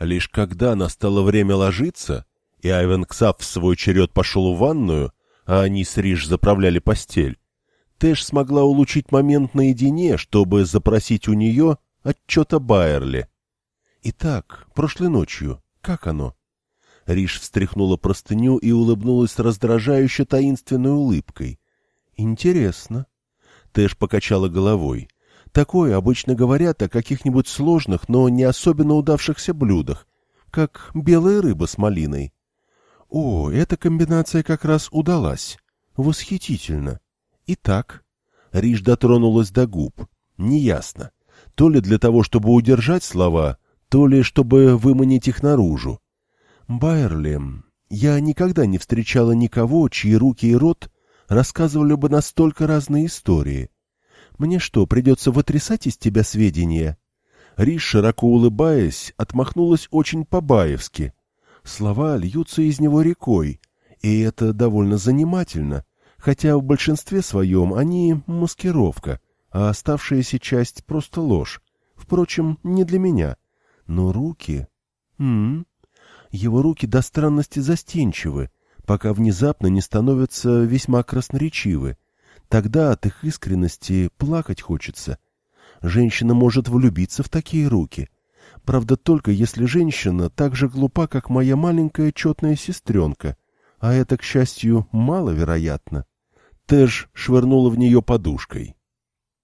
Лишь когда настало время ложиться, и Айвен Ксав в свой черед пошел в ванную, а они с Риш заправляли постель, Тэш смогла улучшить момент наедине, чтобы запросить у нее отчет о Байерли. «Итак, прошлой ночью, как оно?» Риш встряхнула простыню и улыбнулась раздражающе таинственной улыбкой. «Интересно». Тэш покачала головой. «Такое обычно говорят о каких-нибудь сложных, но не особенно удавшихся блюдах, как белая рыба с малиной». «О, эта комбинация как раз удалась. Восхитительно. Итак...» Риш дотронулась до губ. «Неясно. То ли для того, чтобы удержать слова, то ли чтобы выманить их наружу. Байерли, я никогда не встречала никого, чьи руки и рот рассказывали бы настолько разные истории. Мне что, придется вытрясать из тебя сведения?» Риш, широко улыбаясь, отмахнулась очень по-баевски. Слова льются из него рекой, и это довольно занимательно, хотя в большинстве своем они маскировка, а оставшаяся часть просто ложь. Впрочем, не для меня. Но руки... М -м, его руки до странности застенчивы, пока внезапно не становятся весьма красноречивы. Тогда от их искренности плакать хочется. Женщина может влюбиться в такие руки. Правда, только если женщина так же глупа, как моя маленькая четная сестренка. А это, к счастью, маловероятно. Тэш швырнула в нее подушкой.